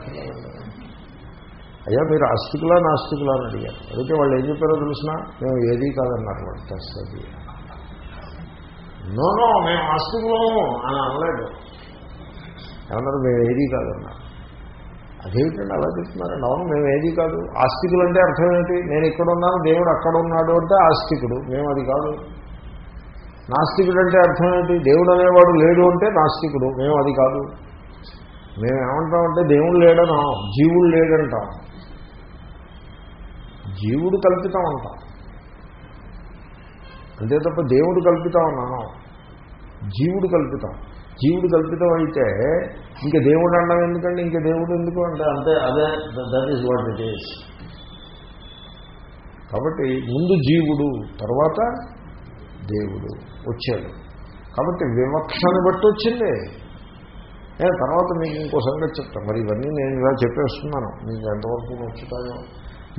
[SPEAKER 1] అయ్యా మీరు అస్తికులా నాస్తికులా అని అడిగారు. అయితే వాళ్ళు ఏం చెప్పారో తెలిసినా? మేము ఏదీ కాదన్నారు వాళ్ళు తెస్తుంది నోనో మేము ఆస్తికులము అని అనలేదు. ఏమన్నారు? మేము ఏది కాదన్నారు. అదేమిటండి అలా చెప్తున్నారండి అవును మేము ఏది కాదు. ఆస్తికులు అంటే అర్థం ఏంటి? నేను ఇక్కడ ఉన్నాను దేవుడు అక్కడ ఉన్నాడు అంటే ఆస్తికుడు. మేము అది కాదు. నాస్తికుడు అంటే అర్థం ఏంటి? దేవుడు అనేవాడు లేడు అంటే నాస్తికుడు. మేము అది కాదు. మేము ఏమంటామంటే దేవుడు లేడనా? జీవుడు లేడంటాం. జీవుడు కల్పితం అంటాం. అంతే తప్ప దేవుడు కల్పితం అన్నాను జీవుడు కల్పితం. జీవుడు కల్పితం అయితే ఇంకా దేవుడు అనడం ఎందుకంటే ఇంకా దేవుడు ఎందుకు అంటే? అంతే అదే that is what it is కాబట్టి ముందు జీవుడు తర్వాత దేవుడు వచ్చాడు. కాబట్టి వివక్షను బట్టి వచ్చింది. తర్వాత మీకు ఇంకో సంగతి చెప్తాను మరి ఇవన్నీ నేను ఇలా చెప్పేస్తున్నాను. మీకు ఎంతవరకు నచ్చుతాయో.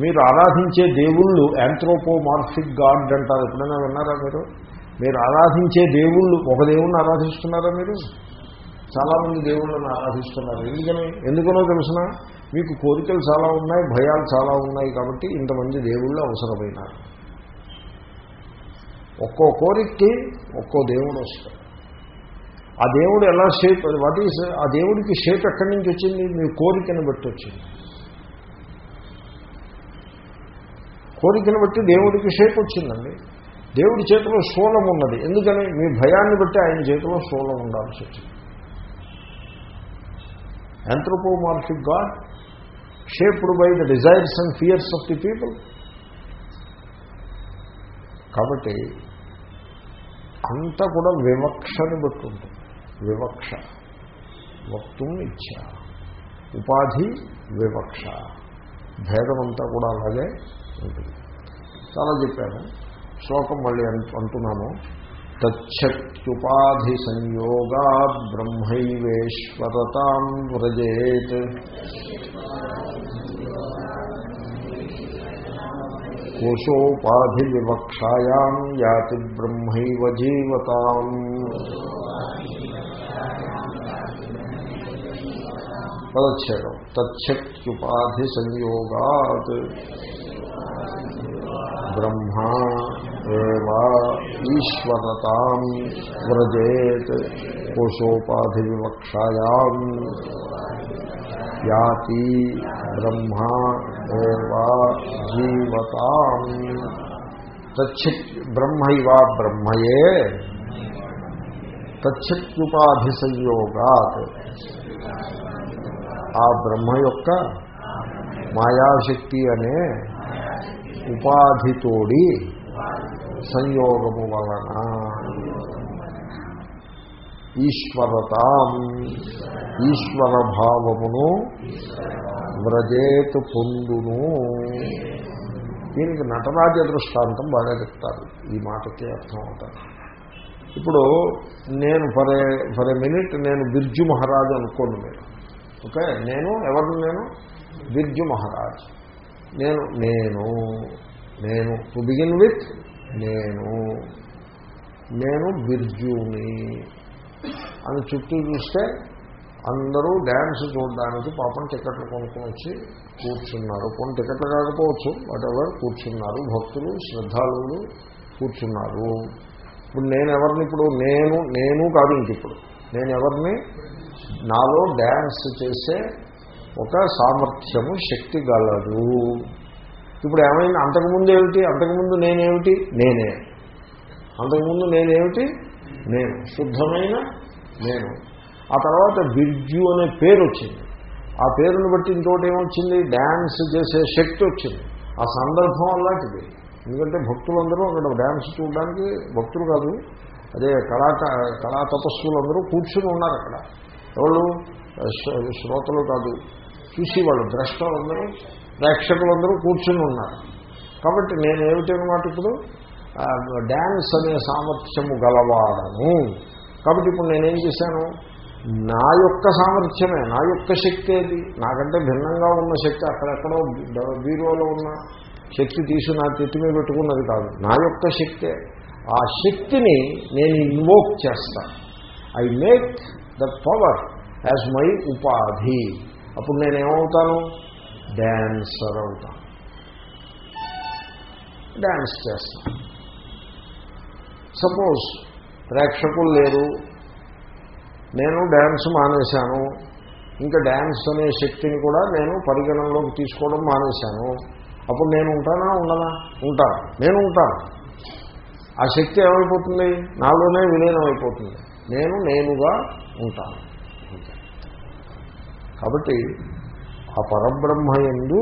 [SPEAKER 1] మీరు ఆరాధించే దేవుళ్ళు యాంథ్రోపోమార్ఫిక్ గాడ్ అంటారు. ఎప్పుడైనా విన్నారా మీరు? మీరు ఆరాధించే దేవుళ్ళు ఒక దేవుణ్ణి ఆరాధిస్తున్నారా మీరు? చాలామంది దేవుళ్ళని ఆరాధిస్తున్నారు. ఎందుకని? ఎందుకనో తెలుసిన? మీకు కోరికలు చాలా ఉన్నాయి భయాలు చాలా ఉన్నాయి కాబట్టి ఇంతమంది దేవుళ్ళు అవసరమైనారు. ఒక్కో కోరికకి ఒక్కో దేవుడు వస్తాడు. ఆ దేవుడు ఎలా షేప్ వాట్ ఈస్ ఆ దేవుడికి షేప్ ఎక్కడి నుంచి వచ్చింది? మీ కోరికను బట్టి వచ్చింది. కోరికను బట్టి దేవుడికి షేప్ వచ్చిందండి. దేవుడి చేతిలో శూలం ఉన్నది. ఎందుకని? మీ భయాన్ని బట్టి ఆయన చేతిలో శూలం ఉండాల్సి వచ్చింది. Anthropomorphic God shaped by the desires and fears of the people కాబట్టి అంతా కూడా వివక్షని బట్టి ఉంటుంది. వివక్ష. వక్తుం ఇచ్చ. ఉపాధి వివక్ష. భేదమంతా కూడా అలాగే ఉంటుంది. చాలా చెప్పాను. శ్లోకం మళ్ళీ అంటున్నాము. తచ్చత్యుపాధి సంయోగా బ్రహ్మైవేశ్వరతాం వ్రజేత్. కోశోపాధి వివక్షాయాం యాతి బ్రహ్మైవ జీవతాం. పదచ్చేదం తచ్చక్త్యుపాధి సంయోగాత్ బ్రహ్మా ఏవా ఈశ్వరతాం వ్రజేత్ కోశోపాధి వివక్షాయాం యాతి బ్రహ్మా ఏవా జీవతాం తచ్చిత్ బ్రహ్మైవా బ్రహ్మయే తచ్చిత్యుపాధి సంయోగాత్ ఆ బ్రహ్మ యొక్క మాయాశక్తి అనే ఉపాధితోడి సంయోగము వలన ఈశ్వరతాం ఈశ్వర భావమును వ్రజేతు పొందును. దీనికి నటరాజ దృష్టాంతం బాగా చెప్తారు. ఈ మాటకి అర్థం అవుతారు. ఇప్పుడు నేను for a for a minute నేను బిర్జు మహారాజు అనుకోండి మీరు ఓకే? నేను ఎవరిని నేను? బిర్జు మహారాజ్. నేను నేను నేను. టు బిగిన్ విత్ నేను నేను బిర్జుని అని చుట్టూ చూస్తే అందరూ డ్యాన్స్ చూడడానికి పాపం టికెట్లు కొనుక్కొని వచ్చి కూర్చున్నారు. కొన్ని టికెట్లు కాకపోవచ్చు వాటెవర్ కూర్చున్నారు. భక్తులు శ్రద్ధాళువులు కూర్చున్నారు. ఇప్పుడు నేను ఎవరిని ఇప్పుడు నేను నేను కాదు ఇంక ఇప్పుడు. నేను ఎవరిని? నాలో డ్యాన్స్ చేసే ఒక సామర్థ్యము శక్తి గలదు. ఇప్పుడు ఏమైంది? అంతకుముందు ఏమిటి? అంతకుముందు నేనేమిటి? నేనే. అంతకుముందు నేనేమిటి? నేను. శుద్ధమైన నేను. ఆ తర్వాత బిర్జు అనే పేరు వచ్చింది ఆ పేరును బట్టి ఇంకోటి ఏమొచ్చింది? డ్యాన్స్ చేసే శక్తి వచ్చింది. ఆ సందర్భం అలాంటిది. ఎందుకంటే భక్తులందరూ అక్కడ డ్యాన్స్ చూడడానికి భక్తులు కాదు. అదే కళా కళా తపస్సులందరూ కూర్చుని ఉన్నారు అక్కడ. ఎవరు? శ్రోతలు కాదు. చూసేవాళ్ళు. ద్రష్టలందరూ ప్రేక్షకులందరూ కూర్చుని ఉన్నారు. కాబట్టి నేనేమిటనమాట ఇప్పుడు? డ్యాన్స్ అనే సామర్థ్యము గలవాడను. కాబట్టి ఇప్పుడు నేనేం చేశాను? నా యొక్క సామర్థ్యమే నా యొక్క శక్తి ఏది నాకంటే భిన్నంగా ఉన్న శక్తి అక్కడెక్కడో బీరువాలో ఉన్న శక్తి తీసి నా తిట్టి మీద పెట్టుకున్నది కాదు. నా యొక్క శక్తే. ఆ శక్తిని నేను ఇన్వోక్ చేస్తాను I make the power as my ఉపాధి. అప్పుడు నేనేమవుతాను? డ్యాన్సర్ అవుతాం డ్యాన్స్ చేస్తాను సపోజ్ ప్రేక్షకులు లేరు నేను డ్యాన్స్ మానేశాను ఇంకా డ్యాన్స్ అనే శక్తిని కూడా నేను పరిగణనలోకి తీసుకోవడం మానేశాను. అప్పుడు నేను ఉంటానా ఉండనా? ఉంటాను నేను ఉంటాను ఆ శక్తి ఏమైపోతుంది? నాలోనే విలీనం అయిపోతుంది. నేను నేనుగా ఉంటాను. కాబట్టి ఆ పరబ్రహ్మ ఎందు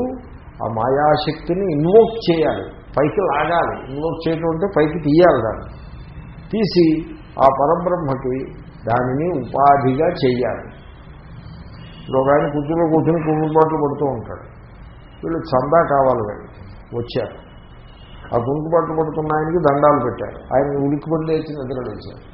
[SPEAKER 1] ఆ మాయాశక్తిని ఇన్వోక్ చేయాలి. పైకి లాగాలి. ఇన్వోక్ చేయటం అంటే పైకి తీయాలి దాన్ని. తీసి ఆ పరబ్రహ్మకి దానిని ఉపాధిగా చేయాలి. ఇప్పుడు ఒక ఆయన కుర్చీలో కూర్చొని కుంకుబాట్లు పడుతూ ఉంటాడు. వీళ్ళు చందా కావాలి వీళ్ళకి. వచ్చారు. ఆ కుంకుబాట్లు పడుతున్న ఆయనకి దండాలు పెట్టారు. ఆయన ఉలిక్కిపడి లేచి నిద్రలేచారు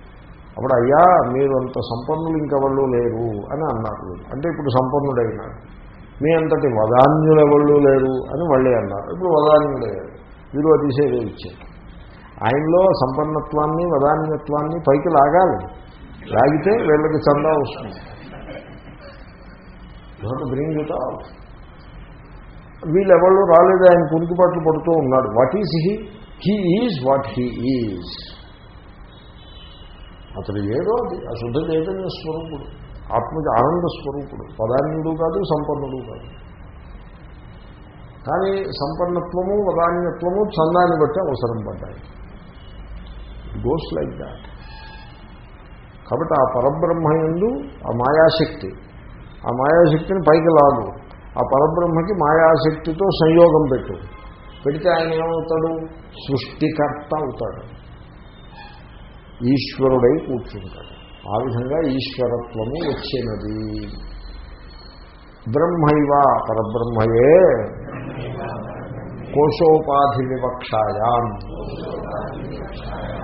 [SPEAKER 1] అప్పుడు అయ్యా మీరు అంత సంపన్నులు ఇంకెవళ్ళు లేరు అని అన్నారు అంటే ఇప్పుడు సంపన్నుడైనాడు. మీ అంతటి వదాన్యులెవళ్ళు లేరు అని మళ్ళీ అన్నారు. ఇప్పుడు వదాన్యుడయ్యారు వీరు అతిశయం ఇచ్చారు. ఆయనలో సంపన్నత్వాన్ని వదాన్యత్వాన్ని పైకి లాగాలి. లాగితే వీళ్ళకి చందా వస్తుంది. బ్రింగ్ ఇట్ ఆల్ వీళ్ళెవళ్ళు రాలేదు ఆయన కురికిపాట్లు పడుతూ ఉన్నాడు. What is he he is what he is అతడు ఏదో అది అశుద్ధ చైతన్య స్వరూపుడు. ఆత్మ ఆనంద స్వరూపుడు. పదాన్యుడు కాదు సంపన్నుడు కాదు. కానీ సంపన్నత్వము వదాన్యత్వము చందాన్ని బట్టి అవసరం పడ్డాయి. గోస్ లైక్ దాట్ కాబట్టి ఆ పరబ్రహ్మ ఎందు ఆ మాయాశక్తి. ఆ మాయాశక్తిని పైకి లాదు ఆ పరబ్రహ్మకి మాయాశక్తితో సంయోగం పెట్టు. పెడితే ఆయన ఏమవుతాడు? సృష్టికర్త అవుతాడు. ఈశ్వరుడై కూర్చుంటాడు. ఆ విధంగా ఈశ్వరత్వము వచ్చినది. బ్రహ్మైవ పరబ్రహ్మయే కోశోపాధి వివక్షాయాం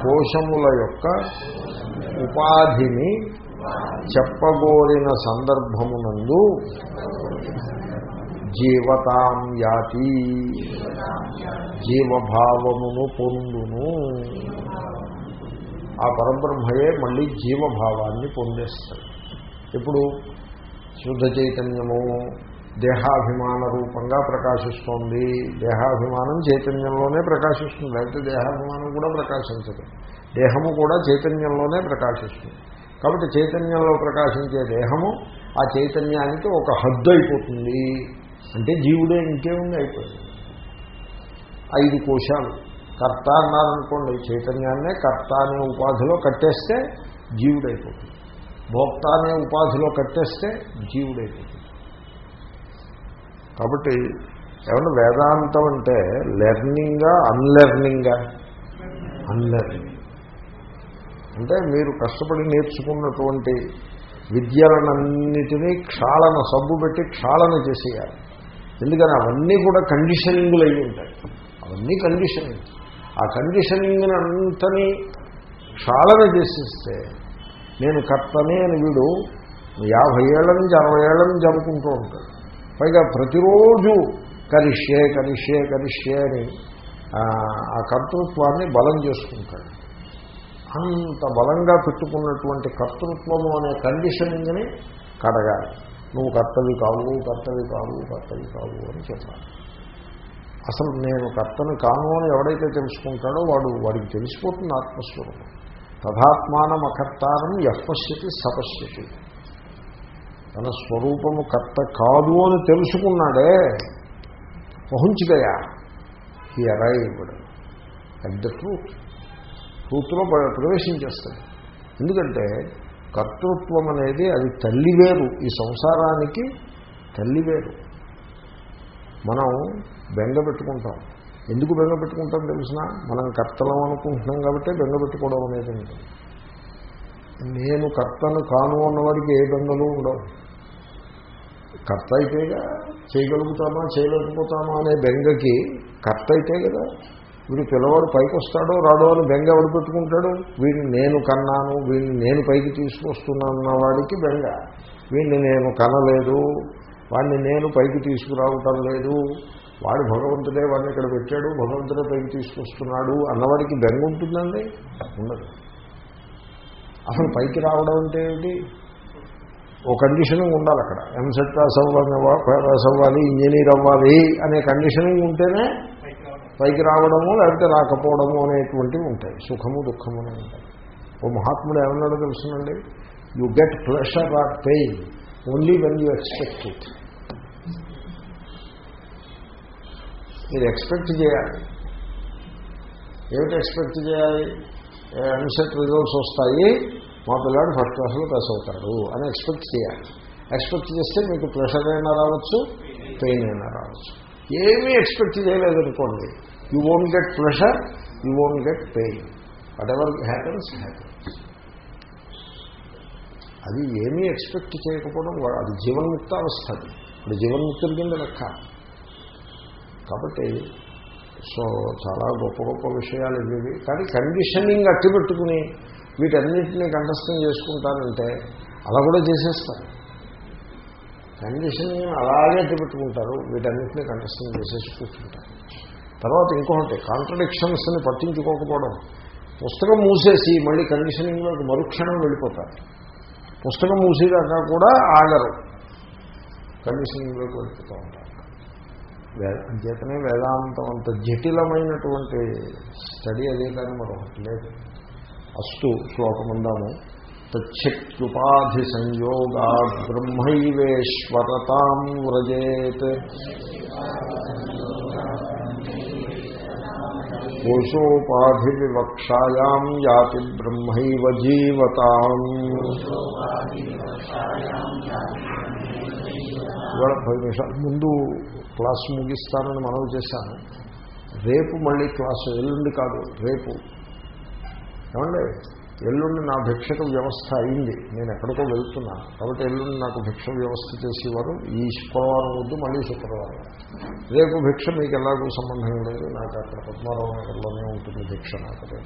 [SPEAKER 1] కోశముల యొక్క ఉపాధిని చెప్పగోరిన సందర్భమునందు జీవతాం యాతి. జీవభావమును పొందును. ఆ పరబ్రహ్మయే మళ్ళీ జీవభావాన్ని పొందేస్తాడు. ఇప్పుడు శుద్ధ చైతన్యము దేహాభిమాన రూపంగా ప్రకాశిస్తోంది. దేహాభిమానం చైతన్యంలోనే ప్రకాశిస్తుంది. లేకపోతే దేహాభిమానం కూడా ప్రకాశించదు. దేహము కూడా చైతన్యంలోనే ప్రకాశిస్తుంది. కాబట్టి చైతన్యంలో ప్రకాశించే దేహము ఆ చైతన్యానికి ఒక హద్దు అయిపోతుంది. అంటే జీవుడే ఇంకేముంది? అయిపోయింది. ఐదు కోశాలు. కర్త అన్నారనుకోండి చైతన్యాన్నే కర్త అనే ఉపాధిలో కట్టేస్తే జీవుడైపోతుంది. భోక్త అనే ఉపాధిలో కట్టేస్తే జీవుడైపోతుంది. కాబట్టి ఏమన్నా వేదాంతం అంటే లెర్నింగా అన్లెర్నింగా? అన్లెర్నింగ్. అంటే మీరు కష్టపడి నేర్చుకున్నటువంటి విద్యలనన్నిటినీ క్షాళన సబ్బు పెట్టి క్షాళన చేసేయాలి. ఎందుకని అవన్నీ కూడా కండిషనింగ్లు అయి ఉంటాయి. అవన్నీ కండిషనింగ్ ఆ కండిషనింగ్ అంతని క్షాళన చేసిస్తే నేను కర్తనే అని వీడు యాభై ఏళ్ళ నుంచి అరవై ఏళ్ళ నుంచి అనుకుంటూ ఉంటాడు. పైగా ప్రతిరోజు కరిష్యే కరిష్యే కరిష్యే అని ఆ కర్తృత్వాన్ని బలం చేసుకుంటాడు. అంత బలంగా పెట్టుకున్నటువంటి కర్తృత్వము అనే కండిషనింగ్ని కడగాలి. నువ్వు కర్తవి కావు కర్తవి కావు కర్తవి కావు అని చెప్పాలి. అసలు నేను కర్తను కాను అని ఎవడైతే తెలుసుకుంటాడో వాడు వాడికి తెలిసిపోతుంది ఆత్మస్వరూపం. తథాత్మానం అకర్తానం యపశ్యతి సపశ్యతి తన స్వరూపము కర్త కాదు అని తెలుసుకున్నాడే పహుంచిదయా ఈ అరైవ్డ్ అట్ ద ట్రూత్ ట్రూత్లో ప్రవేశించేస్తాడు. ఎందుకంటే కర్తృత్వం అనేది అది తల్లి వేరు ఈ సంసారానికి తల్లి వేరు మనం బెంగ పెట్టుకుంటాం. ఎందుకు బెంగ పెట్టుకుంటాం తెలిసిన? మనం కర్తలం అనుకుంటున్నాం కాబట్టి బెంగ పెట్టుకోవడం అనేది ఉంటుంది. నేను కర్తను కాను అన్నవాడికి ఏ బెంగలు ఉండవు. కర్త అయితేగా చేయగలుగుతామా చేయలేకపోతామా అనే బెంగకి కర్త అయితే కదా. వీడు పిల్లవాడు పైకి వస్తాడో రాడో అని బెంగ ఎవడు పెట్టుకుంటాడు? వీడిని నేను కన్నాను వీడిని నేను పైకి తీసుకొస్తున్నాను అన్నవాడికి బెంగ. వీడిని నేను కనలేదు వాడిని నేను పైకి తీసుకురావటం లేదు. వాడు భగవంతుడే వాడిని ఇక్కడ పెట్టాడు భగవంతుడే పైకి తీసుకొస్తున్నాడు అన్నవాడికి బెంగ ఉంటుందండి? ఉండదు. అసలు పైకి రావడం అంటే ఏమిటి ఓ కండిషనింగ్ ఉండాలి అక్కడ. ఎంసెట్ పాస్ అవ్వాలి పాస్ అవ్వాలి ఇంజనీర్ అవ్వాలి అనే కండిషనింగ్ ఉంటేనే పైకి రావడము లేకపోతే రాకపోవడము అనేటువంటివి ఉంటాయి. సుఖము దుఃఖము ఉంటాయి. ఓ మహాత్ముడు ఏమన్నాడో తెలుసునండి? You get pressure or pain only when you expect it మీరు ఎక్స్పెక్ట్ చేయాలి. ఏమిటి ఎక్స్పెక్ట్ చేయాలి? అన్సెట్ రిజల్ట్స్ వస్తాయి. మా పిల్లాడు ఫస్ట్ క్లాస్లో పాస్ అవుతాడు అని ఎక్స్పెక్ట్ చేయాలి. ఎక్స్పెక్ట్ చేస్తే మీకు ప్రెషర్ అయినా రావచ్చు పెయిన్ అయినా రావచ్చు. ఏమీ expect చేయలేదనుకోండి. You won't get pressure you won't get pain whatever happens happens అది ఏమీ ఎక్స్పెక్ట్ చేయకపోవడం అది జీవన్ముక్త అవస్థ అది ఇప్పుడు జీవన్ముక్తుల కింద లెక్క. కాబట్టి సో చాలా గొప్ప గొప్ప విషయాలు ఇవి కానీ కండిషనింగ్ అట్టి పెట్టుకుని వీటన్నింటినీ కంఠస్థం చేసుకుంటారంటే అలా కూడా చేసేస్తారు. కండిషనింగ్ అలాగే అట్టి పెట్టుకుంటారు వీటన్నింటినీ కంఠస్థం చేసేసి కూర్చుంటారు. తర్వాత ఇంకొకటి కాంట్రడిక్షన్స్ని పట్టించుకోకపోవడం. పుస్తకం మూసేసి మళ్ళీ కండిషనింగ్లోకి మరుక్షణం వెళ్ళిపోతారు. పుస్తకం మూసేదాకా కూడా ఆగరు. కండిషనింగ్లోకి వెళ్ళిపోతూ ఉంటారు. అంచేతనే వేదాంతం అంత జటిలమైనటువంటి స్టడీ అదే కానీ మరొకటి లేదు. అస్తు శ్లోకముందాము. తచ్చక్యుపాధి సంయోగా బ్రహ్మైవేశ్వరతాం వ్రజేత్. కోశోపాధి వివక్షాయాం యాతి బ్రహ్మైవ జీవతాం. ఇవాళ పది నిమిషాలు ముందు క్లాస్ ముగిస్తానని మనవి చేశాను. రేపు మళ్ళీ క్లాసు ఎల్లుండి కాదు రేపు. ఏమండి? ఎల్లుండి నా భిక్షక వ్యవస్థ అయింది. నేను ఎక్కడికో వెళ్తున్నాను కాబట్టి ఎల్లుండి నాకు భిక్ష వ్యవస్థ చేసేవారు ఈ శుక్రవారం వద్దు మళ్ళీ శుక్రవారం. రేపు భిక్ష మీకు ఎలాగో సంబంధం లేదు. నాకు అక్కడ పద్మారావు నగర్లోనే ఉంటుంది భిక్ష నాకు.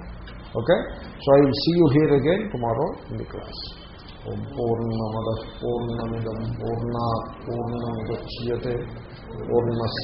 [SPEAKER 1] Okay? So I see you here again tomorrow in the class. Om పూర్ణమద పూర్ణమిదం పూర్ణా పూర్ణముద్యతే పూర్ణస్